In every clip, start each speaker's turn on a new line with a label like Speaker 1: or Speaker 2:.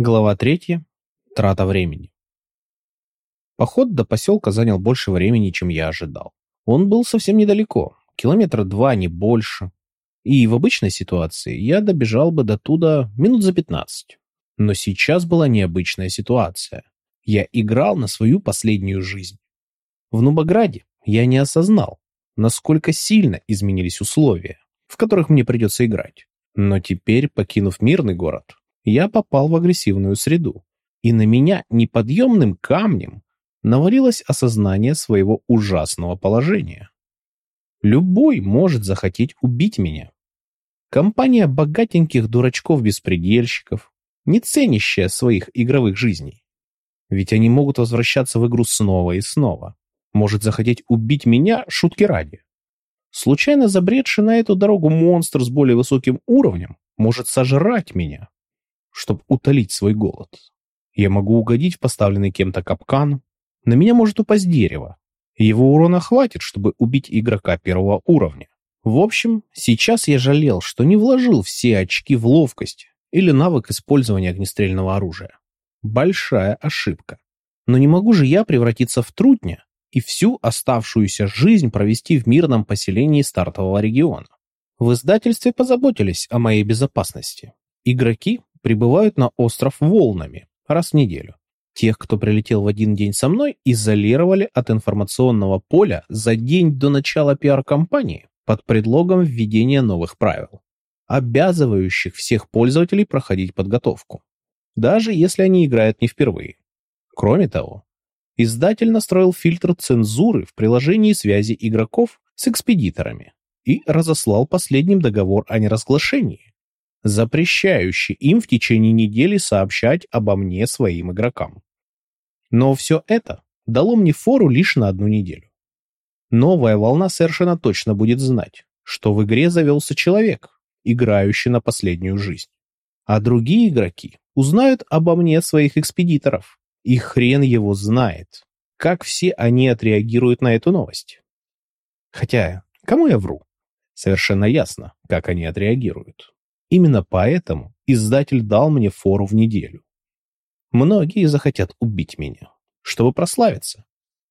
Speaker 1: Глава третья. Трата времени. Поход до поселка занял больше времени, чем я ожидал. Он был совсем недалеко, километра два, не больше. И в обычной ситуации я добежал бы до туда минут за пятнадцать. Но сейчас была необычная ситуация. Я играл на свою последнюю жизнь. В Нубограде я не осознал, насколько сильно изменились условия, в которых мне придется играть. Но теперь, покинув мирный город, я попал в агрессивную среду, и на меня неподъемным камнем навалилось осознание своего ужасного положения. Любой может захотеть убить меня. Компания богатеньких дурачков-беспредельщиков, не ценящая своих игровых жизней. Ведь они могут возвращаться в игру снова и снова. Может захотеть убить меня шутки ради. Случайно забредший на эту дорогу монстр с более высоким уровнем может сожрать меня чтобы утолить свой голод. Я могу угодить в поставленный кем-то капкан. На меня может упасть дерево. Его урона хватит, чтобы убить игрока первого уровня. В общем, сейчас я жалел, что не вложил все очки в ловкость или навык использования огнестрельного оружия. Большая ошибка. Но не могу же я превратиться в трутня и всю оставшуюся жизнь провести в мирном поселении стартового региона. В издательстве позаботились о моей безопасности. Игроки прибывают на остров волнами раз в неделю. Тех, кто прилетел в один день со мной, изолировали от информационного поля за день до начала пиар-компании под предлогом введения новых правил, обязывающих всех пользователей проходить подготовку, даже если они играют не впервые. Кроме того, издатель настроил фильтр цензуры в приложении связи игроков с экспедиторами и разослал последним договор о неразглашении, запрещающий им в течение недели сообщать обо мне своим игрокам. Но все это дало мне фору лишь на одну неделю. Новая волна совершенно точно будет знать, что в игре завелся человек, играющий на последнюю жизнь. А другие игроки узнают обо мне своих экспедиторов, и хрен его знает, как все они отреагируют на эту новость. Хотя, кому я вру? Совершенно ясно, как они отреагируют. Именно поэтому издатель дал мне фору в неделю. Многие захотят убить меня, чтобы прославиться.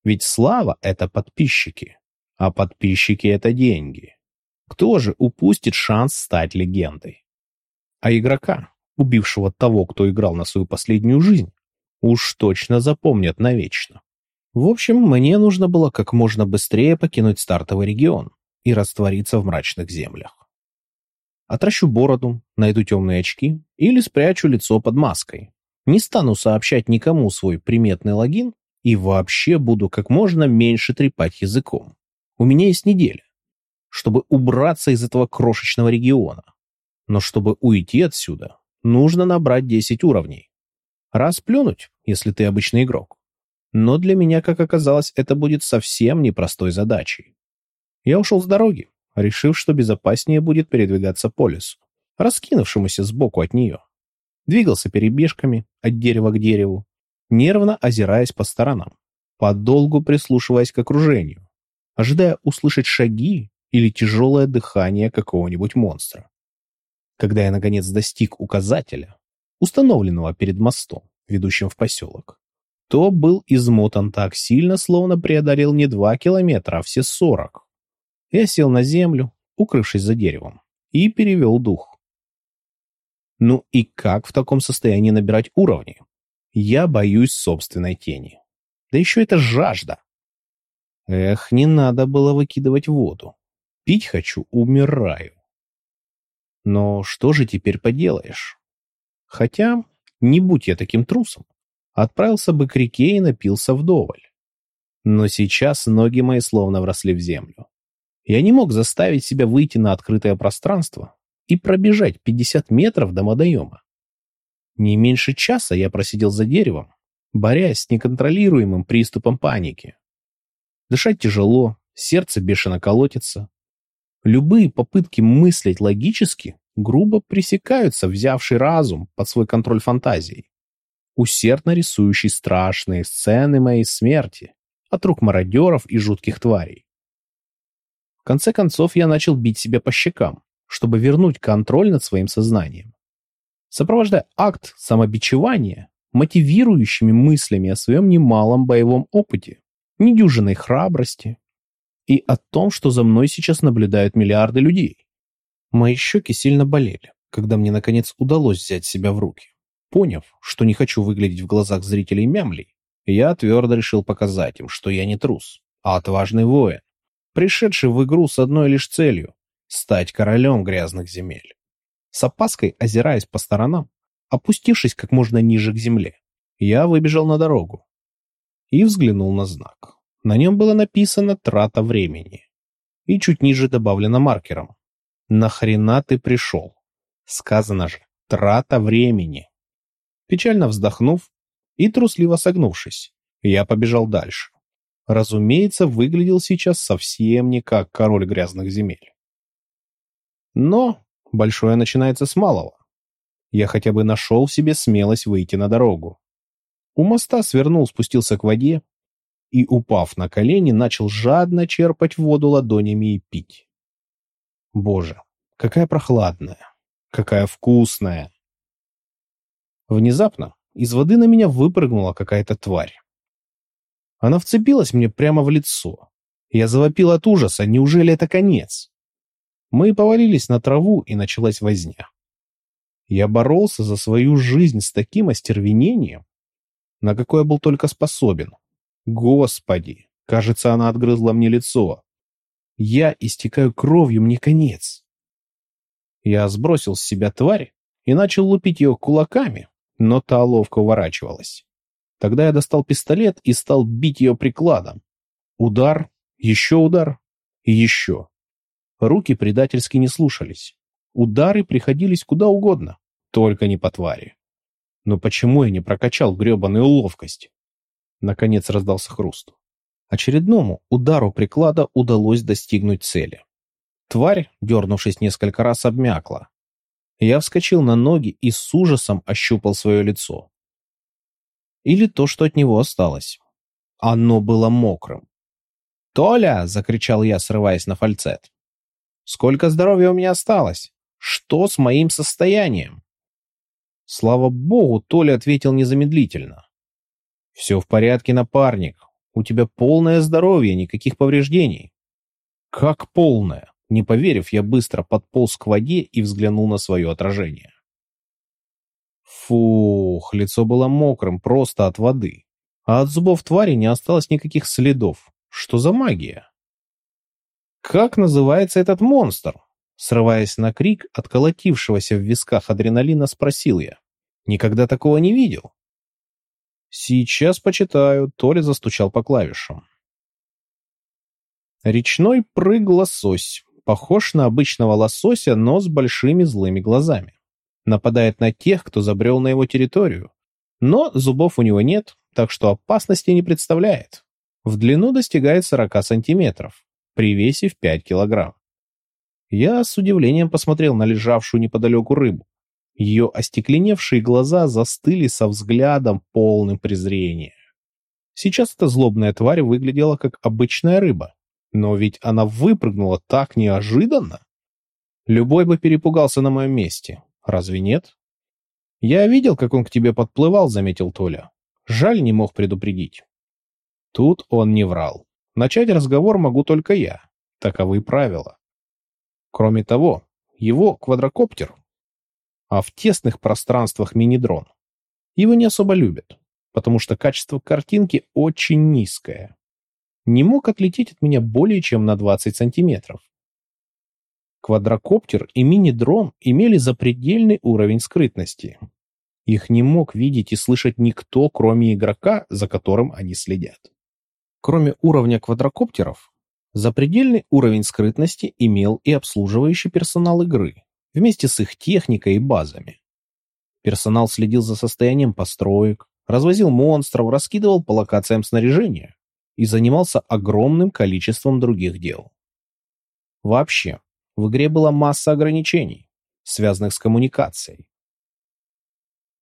Speaker 1: Ведь слава — это подписчики, а подписчики — это деньги. Кто же упустит шанс стать легендой? А игрока, убившего того, кто играл на свою последнюю жизнь, уж точно запомнят навечно. В общем, мне нужно было как можно быстрее покинуть стартовый регион и раствориться в мрачных землях. Отращу бороду, найду темные очки или спрячу лицо под маской. Не стану сообщать никому свой приметный логин и вообще буду как можно меньше трепать языком. У меня есть неделя, чтобы убраться из этого крошечного региона. Но чтобы уйти отсюда, нужно набрать 10 уровней. Раз плюнуть, если ты обычный игрок. Но для меня, как оказалось, это будет совсем непростой задачей. Я ушел с дороги, решив, что безопаснее будет передвигаться по лесу, раскинувшемуся сбоку от нее. Двигался перебежками от дерева к дереву, нервно озираясь по сторонам, подолгу прислушиваясь к окружению, ожидая услышать шаги или тяжелое дыхание какого-нибудь монстра. Когда я, наконец, достиг указателя, установленного перед мостом, ведущим в поселок, то был измотан так сильно, словно преодолел не два километра, а все сорок. Я сел на землю, укрывшись за деревом, и перевел дух. Ну и как в таком состоянии набирать уровни? Я боюсь собственной тени. Да еще это жажда. Эх, не надо было выкидывать воду. Пить хочу, умираю. Но что же теперь поделаешь? Хотя, не будь я таким трусом, отправился бы к реке и напился вдоволь. Но сейчас ноги мои словно вросли в землю. Я не мог заставить себя выйти на открытое пространство и пробежать 50 метров до водоема. Не меньше часа я просидел за деревом, борясь с неконтролируемым приступом паники. Дышать тяжело, сердце бешено колотится. Любые попытки мыслить логически грубо пресекаются взявший разум под свой контроль фантазией, усердно рисующий страшные сцены моей смерти от рук мародеров и жутких тварей конце концов, я начал бить себя по щекам, чтобы вернуть контроль над своим сознанием. сопровождая акт самобичевания мотивирующими мыслями о своем немалом боевом опыте, недюжинной храбрости и о том, что за мной сейчас наблюдают миллиарды людей. Мои щеки сильно болели, когда мне наконец удалось взять себя в руки. Поняв, что не хочу выглядеть в глазах зрителей мямлей, я твердо решил показать им, что я не трус, а отважный воин, пришедший в игру с одной лишь целью — стать королем грязных земель. С опаской, озираясь по сторонам, опустившись как можно ниже к земле, я выбежал на дорогу и взглянул на знак. На нем было написано «Трата времени» и чуть ниже добавлено маркером. «Нахрена ты пришел?» Сказано же «Трата времени». Печально вздохнув и трусливо согнувшись, я побежал дальше. Разумеется, выглядел сейчас совсем не как король грязных земель. Но большое начинается с малого. Я хотя бы нашел в себе смелость выйти на дорогу. У моста свернул, спустился к воде и, упав на колени, начал жадно черпать воду ладонями и пить. Боже, какая прохладная, какая вкусная. Внезапно из воды на меня выпрыгнула какая-то тварь. Она вцепилась мне прямо в лицо. Я завопил от ужаса, неужели это конец? Мы повалились на траву, и началась возня. Я боролся за свою жизнь с таким остервенением, на какое был только способен. Господи, кажется, она отгрызла мне лицо. Я истекаю кровью, мне конец. Я сбросил с себя тварь и начал лупить ее кулаками, но та ловко уворачивалась. Тогда я достал пистолет и стал бить ее прикладом. Удар, еще удар и еще. Руки предательски не слушались. Удары приходились куда угодно, только не по твари. Но почему я не прокачал гребаную ловкость? Наконец раздался хруст. Очередному удару приклада удалось достигнуть цели. Тварь, дернувшись несколько раз, обмякла. Я вскочил на ноги и с ужасом ощупал свое лицо. Или то, что от него осталось. Оно было мокрым. «Толя!» — закричал я, срываясь на фальцет. «Сколько здоровья у меня осталось? Что с моим состоянием?» Слава богу, Толя ответил незамедлительно. «Все в порядке, напарник. У тебя полное здоровье, никаких повреждений». «Как полное?» Не поверив, я быстро подполз к воде и взглянул на свое отражение. Фух, лицо было мокрым просто от воды. А от зубов твари не осталось никаких следов. Что за магия? «Как называется этот монстр?» Срываясь на крик от колотившегося в висках адреналина, спросил я. «Никогда такого не видел». «Сейчас почитаю», — Толя застучал по клавишам. Речной прыг-лосось. Похож на обычного лосося, но с большими злыми глазами. Нападает на тех, кто забрел на его территорию. Но зубов у него нет, так что опасности не представляет. В длину достигает 40 сантиметров, при весе в 5 килограмм. Я с удивлением посмотрел на лежавшую неподалеку рыбу. Ее остекленевшие глаза застыли со взглядом, полным презрения. Сейчас эта злобная тварь выглядела как обычная рыба. Но ведь она выпрыгнула так неожиданно. Любой бы перепугался на моем месте. Разве нет? Я видел, как он к тебе подплывал, заметил Толя. Жаль, не мог предупредить. Тут он не врал. Начать разговор могу только я. Таковы правила. Кроме того, его квадрокоптер, а в тесных пространствах мини-дрон, его не особо любят, потому что качество картинки очень низкое. Не мог отлететь от меня более чем на 20 сантиметров. Квадрокоптер и мини-дрон имели запредельный уровень скрытности. Их не мог видеть и слышать никто, кроме игрока, за которым они следят. Кроме уровня квадрокоптеров, Запредельный уровень скрытности имел и обслуживающий персонал игры, вместе с их техникой и базами. Персонал следил за состоянием построек, развозил монстров, раскидывал по локациям снаряжения и занимался огромным количеством других дел. Вообще, в игре была масса ограничений, связанных с коммуникацией.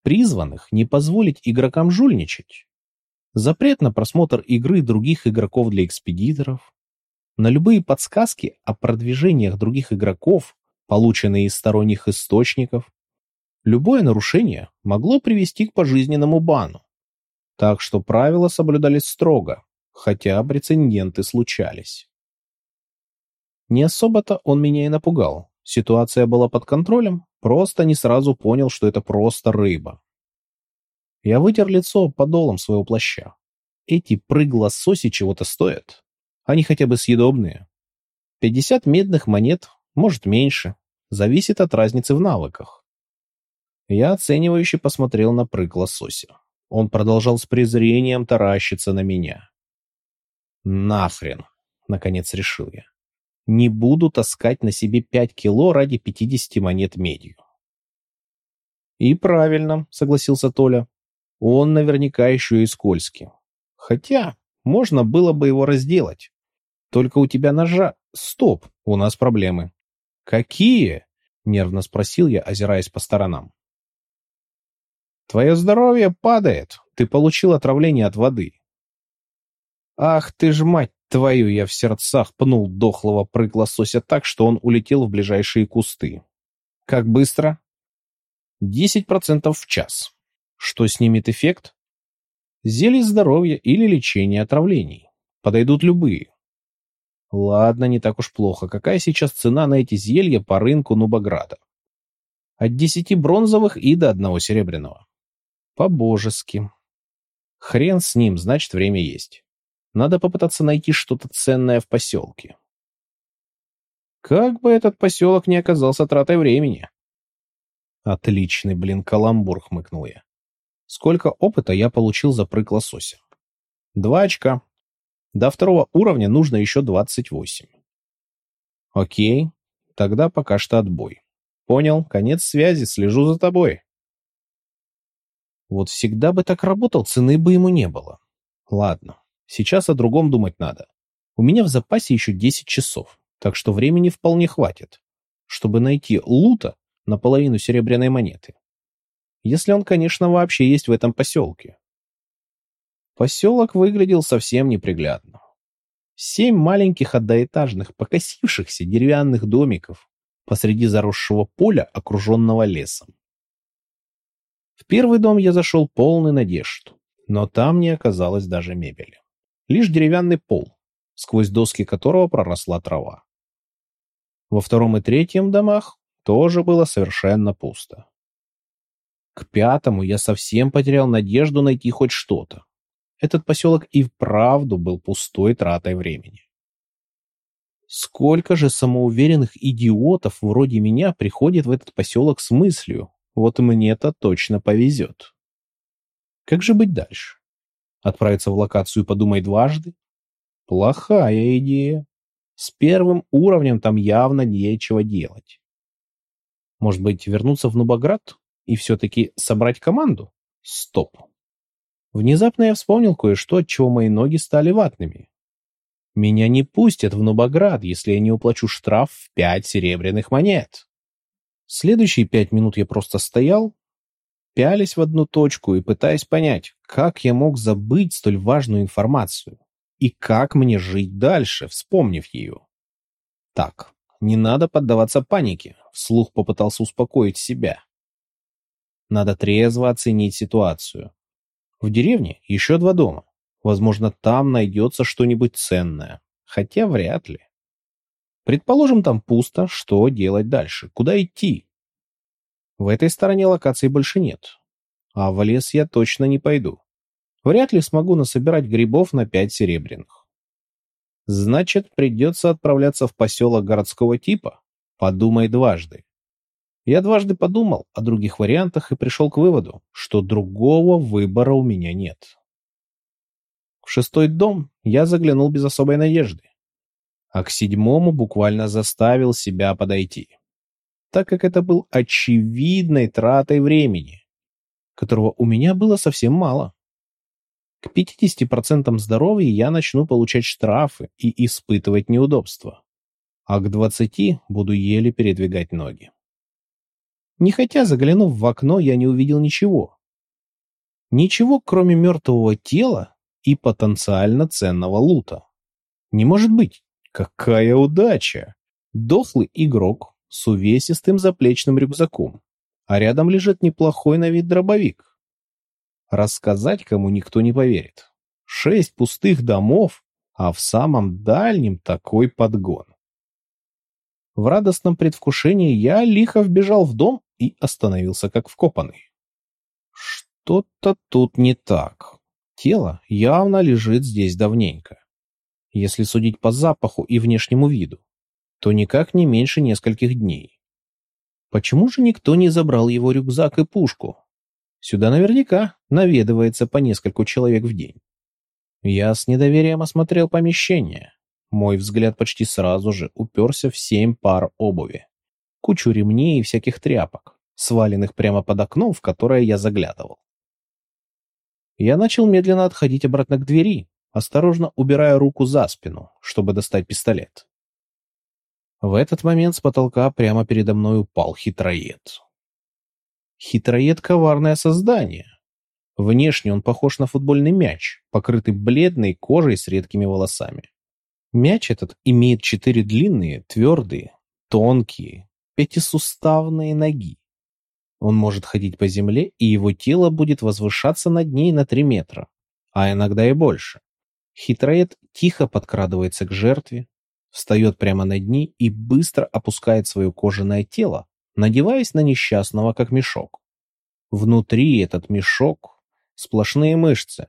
Speaker 1: Призванных не позволить игрокам жульничать. Запрет на просмотр игры других игроков для экспедиторов, на любые подсказки о продвижениях других игроков, полученные из сторонних источников, Любое нарушение могло привести к пожизненному бану. Так что правила соблюдались строго, хотя прецеденты случались. Не особо-то он меня и напугал. Ситуация была под контролем, просто не сразу понял, что это просто рыба. Я вытер лицо подолом своего плаща. Эти прыг-лососи чего-то стоят. Они хотя бы съедобные. Пятьдесят медных монет, может меньше, зависит от разницы в навыках. Я оценивающе посмотрел на прыг-лосося. Он продолжал с презрением таращиться на меня. «Нахрен!» — наконец решил я. «Не буду таскать на себе пять кило ради пятидесяти монет медью». «И правильно», — согласился Толя. «Он наверняка еще и скользкий. Хотя можно было бы его разделать. Только у тебя ножа... Стоп, у нас проблемы». «Какие?» — нервно спросил я, озираясь по сторонам. Твое здоровье падает. Ты получил отравление от воды. Ах ты ж мать твою, я в сердцах пнул дохлого прыг-лосося так, что он улетел в ближайшие кусты. Как быстро? Десять процентов в час. Что снимет эффект? Зелье здоровья или лечение отравлений. Подойдут любые. Ладно, не так уж плохо. Какая сейчас цена на эти зелья по рынку Нубаграда? От десяти бронзовых и до одного серебряного. По-божески. Хрен с ним, значит, время есть. Надо попытаться найти что-то ценное в поселке. Как бы этот поселок не оказался тратой времени. Отличный, блин, каламбур, хмыкнул я. Сколько опыта я получил за прыг лосося? Два очка. До второго уровня нужно еще двадцать восемь. Окей, тогда пока что отбой. Понял, конец связи, слежу за тобой. Вот всегда бы так работал, цены бы ему не было. Ладно, сейчас о другом думать надо. У меня в запасе еще 10 часов, так что времени вполне хватит, чтобы найти лута на половину серебряной монеты. Если он, конечно, вообще есть в этом поселке. Поселок выглядел совсем неприглядно. Семь маленьких одноэтажных, покосившихся деревянных домиков посреди заросшего поля, окруженного лесом. В первый дом я зашел полный надежд, но там не оказалось даже мебели. Лишь деревянный пол, сквозь доски которого проросла трава. Во втором и третьем домах тоже было совершенно пусто. К пятому я совсем потерял надежду найти хоть что-то. Этот поселок и вправду был пустой тратой времени. Сколько же самоуверенных идиотов вроде меня приходит в этот поселок с мыслью, вот мне-то точно повезет. Как же быть дальше? Отправиться в локацию «Подумай дважды»? Плохая идея. С первым уровнем там явно нечего делать. Может быть, вернуться в Нубаград и все-таки собрать команду? Стоп. Внезапно я вспомнил кое-что, от чего мои ноги стали ватными. Меня не пустят в Нубаград, если я не уплачу штраф в пять серебряных монет. Следующие пять минут я просто стоял, пялись в одну точку и пытаясь понять, как я мог забыть столь важную информацию и как мне жить дальше, вспомнив ее. Так, не надо поддаваться панике, вслух попытался успокоить себя. Надо трезво оценить ситуацию. В деревне еще два дома. Возможно, там найдется что-нибудь ценное, хотя вряд ли. Предположим, там пусто, что делать дальше? Куда идти? В этой стороне локации больше нет. А в лес я точно не пойду. Вряд ли смогу насобирать грибов на пять серебряных. Значит, придется отправляться в поселок городского типа? Подумай дважды. Я дважды подумал о других вариантах и пришел к выводу, что другого выбора у меня нет. В шестой дом я заглянул без особой надежды а к седьмому буквально заставил себя подойти, так как это был очевидной тратой времени, которого у меня было совсем мало. К 50% здоровья я начну получать штрафы и испытывать неудобства, а к 20 буду еле передвигать ноги. Не хотя, заглянув в окно, я не увидел ничего. Ничего, кроме мертвого тела и потенциально ценного лута. Не может быть. Какая удача! Дохлый игрок с увесистым заплечным рюкзаком. а рядом лежит неплохой на вид дробовик. Рассказать кому никто не поверит. Шесть пустых домов, а в самом дальнем такой подгон. В радостном предвкушении я лихо вбежал в дом и остановился как вкопанный. Что-то тут не так. Тело явно лежит здесь давненько. Если судить по запаху и внешнему виду, то никак не меньше нескольких дней. Почему же никто не забрал его рюкзак и пушку? Сюда наверняка наведывается по нескольку человек в день. Я с недоверием осмотрел помещение. Мой взгляд почти сразу же уперся в семь пар обуви. Кучу ремней и всяких тряпок, сваленных прямо под окном, в которое я заглядывал. Я начал медленно отходить обратно к двери, осторожно убирая руку за спину, чтобы достать пистолет. В этот момент с потолка прямо передо мной упал хитроед. Хитроед — коварное создание. Внешне он похож на футбольный мяч, покрытый бледной кожей с редкими волосами. Мяч этот имеет четыре длинные, твердые, тонкие, пятисуставные ноги. Он может ходить по земле, и его тело будет возвышаться над ней на три метра, а иногда и больше. Хитроед тихо подкрадывается к жертве, встает прямо над ней и быстро опускает свое кожаное тело, надеваясь на несчастного как мешок. Внутри этот мешок сплошные мышцы.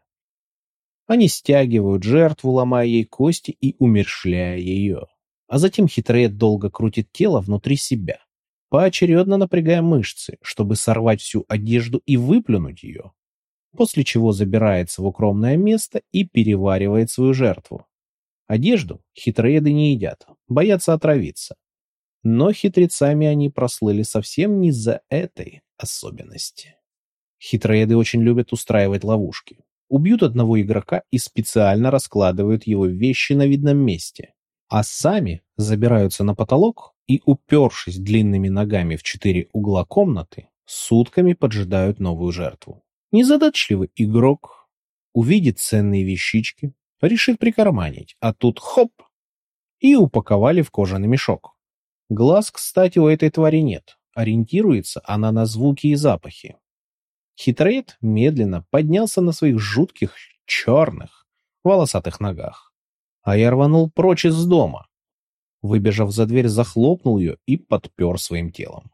Speaker 1: Они стягивают жертву, ломая ей кости и умершляя ее. А затем хитроед долго крутит тело внутри себя, поочередно напрягая мышцы, чтобы сорвать всю одежду и выплюнуть ее, после чего забирается в укромное место и переваривает свою жертву. Одежду хитроеды не едят, боятся отравиться. Но хитрецами они прослыли совсем не за этой особенности. Хитроеды очень любят устраивать ловушки. Убьют одного игрока и специально раскладывают его вещи на видном месте, а сами забираются на потолок и, упершись длинными ногами в четыре угла комнаты, сутками поджидают новую жертву. Незадачливый игрок увидит ценные вещички, решит прикарманить, а тут хоп! И упаковали в кожаный мешок. Глаз, кстати, у этой твари нет. Ориентируется она на звуки и запахи. Хитроед медленно поднялся на своих жутких, черных, волосатых ногах. А я рванул прочь из дома. Выбежав за дверь, захлопнул ее и подпер своим телом.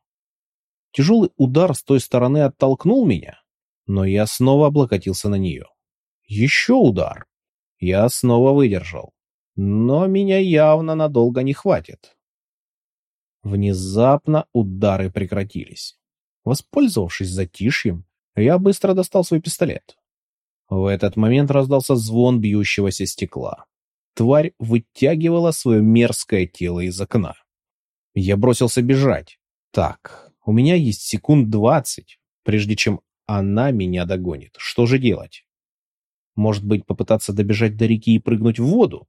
Speaker 1: Тяжелый удар с той стороны оттолкнул меня, но я снова облокотился на нее. Еще удар. Я снова выдержал. Но меня явно надолго не хватит. Внезапно удары прекратились. Воспользовавшись затишьем, я быстро достал свой пистолет. В этот момент раздался звон бьющегося стекла. Тварь вытягивала свое мерзкое тело из окна. Я бросился бежать. Так, у меня есть секунд двадцать, прежде чем она меня догонит. Что же делать? Может быть, попытаться добежать до реки и прыгнуть в воду?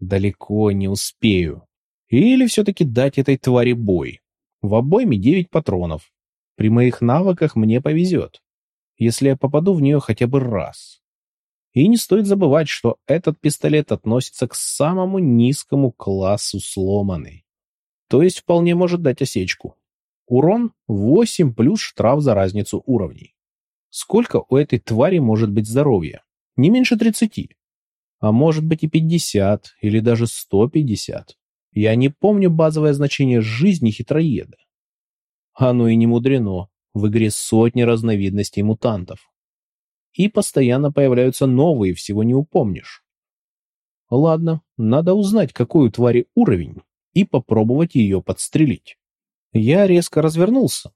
Speaker 1: Далеко не успею. Или все-таки дать этой твари бой. В обойме девять патронов. При моих навыках мне повезет, если я попаду в нее хотя бы раз. И не стоит забывать, что этот пистолет относится к самому низкому классу сломанный. То есть вполне может дать осечку. Урон 8 плюс штраф за разницу уровней. Сколько у этой твари может быть здоровья? Не меньше 30. А может быть и 50, или даже 150. Я не помню базовое значение жизни хитроеда. Оно и не мудрено. В игре сотни разновидностей мутантов. И постоянно появляются новые, всего не упомнишь. Ладно, надо узнать, какой у твари уровень, и попробовать ее подстрелить. Я резко развернулся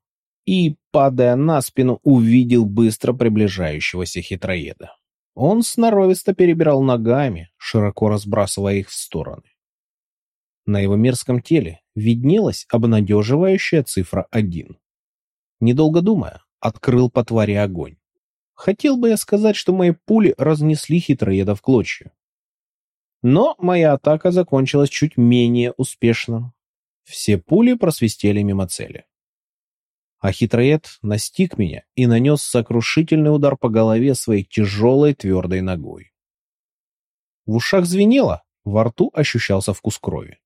Speaker 1: и, падая на спину, увидел быстро приближающегося хитроеда. Он сноровисто перебирал ногами, широко разбрасывая их в стороны. На его мерзком теле виднелась обнадеживающая цифра 1. Недолго думая, открыл по твари огонь. Хотел бы я сказать, что мои пули разнесли хитроеда в клочья. Но моя атака закончилась чуть менее успешно. Все пули просвистели мимо цели. А хитроед настиг меня и нанес сокрушительный удар по голове своей тяжелой твердой ногой. В ушах звенело, во рту ощущался вкус крови.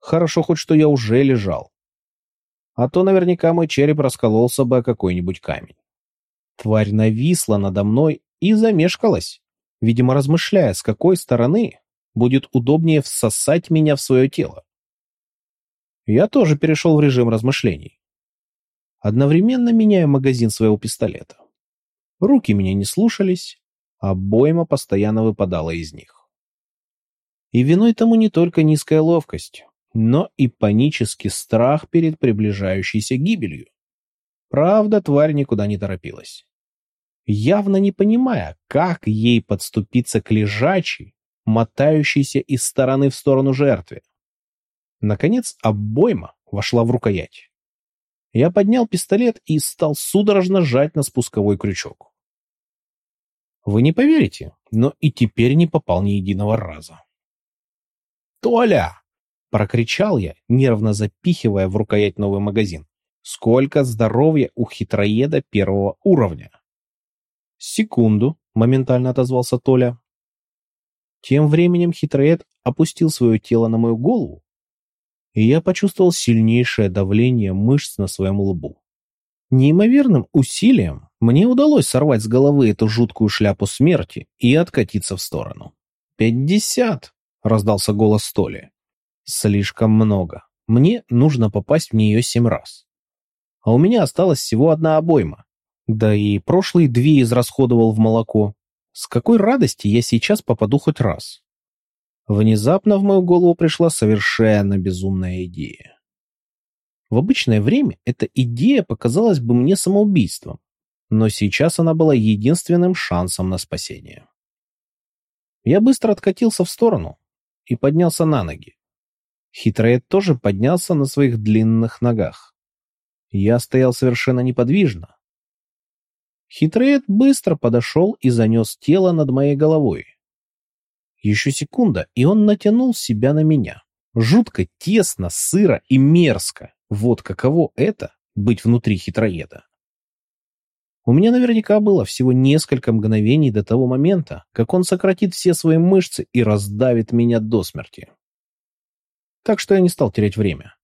Speaker 1: Хорошо хоть, что я уже лежал. а то наверняка мой череп раскололся бы о какой-нибудь камень. Тварь нависла надо мной и замешкалась, видимо, размышляя, с какой стороны будет удобнее всосать меня в свое тело. Я тоже перешел в режим размышлений. Одновременно меняя магазин своего пистолета. Руки меня не слушались, а бойма постоянно выпадала из них. И виной тому не только низкая ловкость, но и панический страх перед приближающейся гибелью. Правда, тварь никуда не торопилась. Явно не понимая, как ей подступиться к лежачей, мотающейся из стороны в сторону жертве. Наконец, обойма вошла в рукоять. Я поднял пистолет и стал судорожно жать на спусковой крючок. Вы не поверите, но и теперь не попал ни единого раза. «Толя!» — прокричал я, нервно запихивая в рукоять новый магазин. «Сколько здоровья у хитроеда первого уровня!» «Секунду!» — моментально отозвался Толя. Тем временем хитроед опустил свое тело на мою голову, и я почувствовал сильнейшее давление мышц на своем лбу. Неимоверным усилием мне удалось сорвать с головы эту жуткую шляпу смерти и откатиться в сторону. «Пятьдесят!» — раздался голос Толи. «Слишком много. Мне нужно попасть в нее семь раз. А у меня осталась всего одна обойма. Да и прошлые две израсходовал в молоко. С какой радости я сейчас попаду хоть раз? Внезапно в мою голову пришла совершенно безумная идея. В обычное время эта идея показалась бы мне самоубийством, но сейчас она была единственным шансом на спасение. Я быстро откатился в сторону и поднялся на ноги. Хитроед тоже поднялся на своих длинных ногах. Я стоял совершенно неподвижно, Хитроед быстро подошел и занес тело над моей головой. Еще секунда, и он натянул себя на меня. Жутко тесно, сыро и мерзко. Вот каково это — быть внутри хитроеда. У меня наверняка было всего несколько мгновений до того момента, как он сократит все свои мышцы и раздавит меня до смерти. Так что я не стал терять время.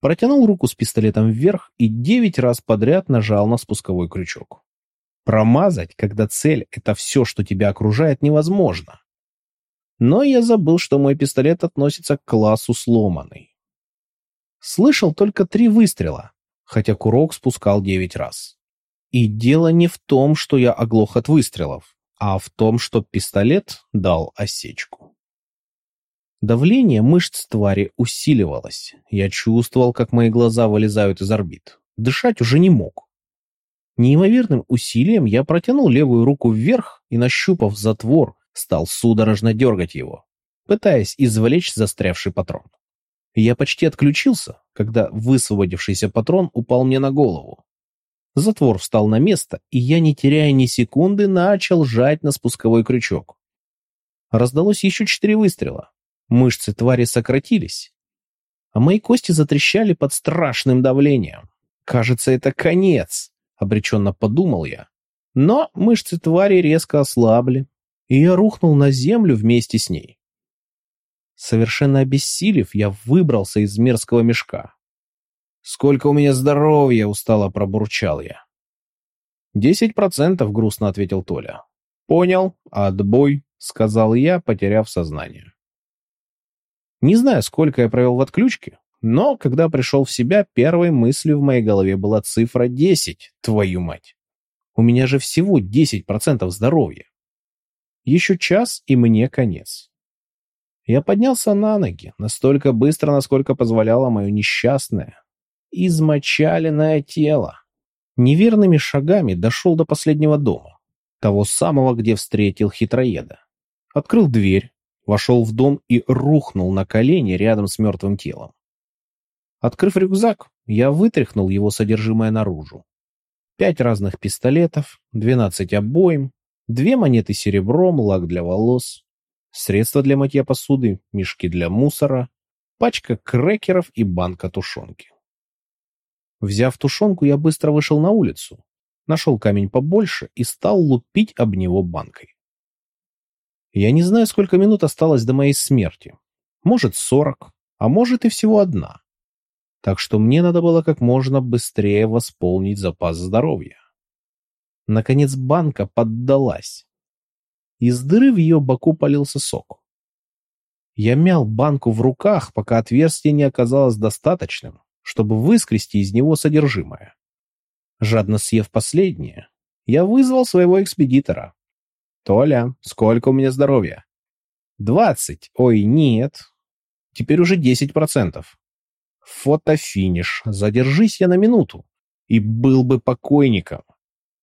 Speaker 1: Протянул руку с пистолетом вверх и девять раз подряд нажал на спусковой крючок. Промазать, когда цель — это все, что тебя окружает, невозможно. Но я забыл, что мой пистолет относится к классу сломанный. Слышал только три выстрела, хотя курок спускал девять раз. И дело не в том, что я оглох от выстрелов, а в том, что пистолет дал осечку. Давление мышц твари усиливалось. Я чувствовал, как мои глаза вылезают из орбит. Дышать уже не мог. Неимоверным усилием я протянул левую руку вверх и, нащупав затвор, стал судорожно дергать его, пытаясь извлечь застрявший патрон. Я почти отключился, когда высвободившийся патрон упал мне на голову. Затвор встал на место, и я, не теряя ни секунды, начал жать на спусковой крючок. Раздалось еще четыре выстрела. Мышцы твари сократились, а мои кости затрещали под страшным давлением. Кажется, это конец обреченно подумал я. Но мышцы твари резко ослабли, и я рухнул на землю вместе с ней. Совершенно обессилев, я выбрался из мерзкого мешка. «Сколько у меня здоровья!» — устало пробурчал я. «Десять процентов», — грустно ответил Толя. «Понял. Отбой», — сказал я, потеряв сознание. Не знаю, сколько я провел в отключке, но, когда пришел в себя, первой мыслью в моей голове была цифра 10, твою мать. У меня же всего 10% здоровья. Еще час, и мне конец. Я поднялся на ноги, настолько быстро, насколько позволяло мое несчастное, измочаленное тело. Неверными шагами дошел до последнего дома, того самого, где встретил хитроеда. Открыл дверь, вошел в дом и рухнул на колени рядом с мертвым телом. Открыв рюкзак, я вытряхнул его содержимое наружу. Пять разных пистолетов, двенадцать обоим, две монеты серебром, лак для волос, средства для мытья посуды, мешки для мусора, пачка крекеров и банка тушенки. Взяв тушенку, я быстро вышел на улицу, нашел камень побольше и стал лупить об него банкой. Я не знаю, сколько минут осталось до моей смерти. Может, сорок, а может и всего одна. так что мне надо было как можно быстрее восполнить запас здоровья. Наконец банка поддалась. Из дыры в ее боку полился сок. Я мял банку в руках, пока отверстие не оказалось достаточным, чтобы выскрести из него содержимое. Жадно съев последнее, я вызвал своего экспедитора. «Толя, сколько у меня здоровья?» «Двадцать. Ой, нет. Теперь уже десять процентов». Фотофиниш. Задержись я на минуту. И был бы покойником.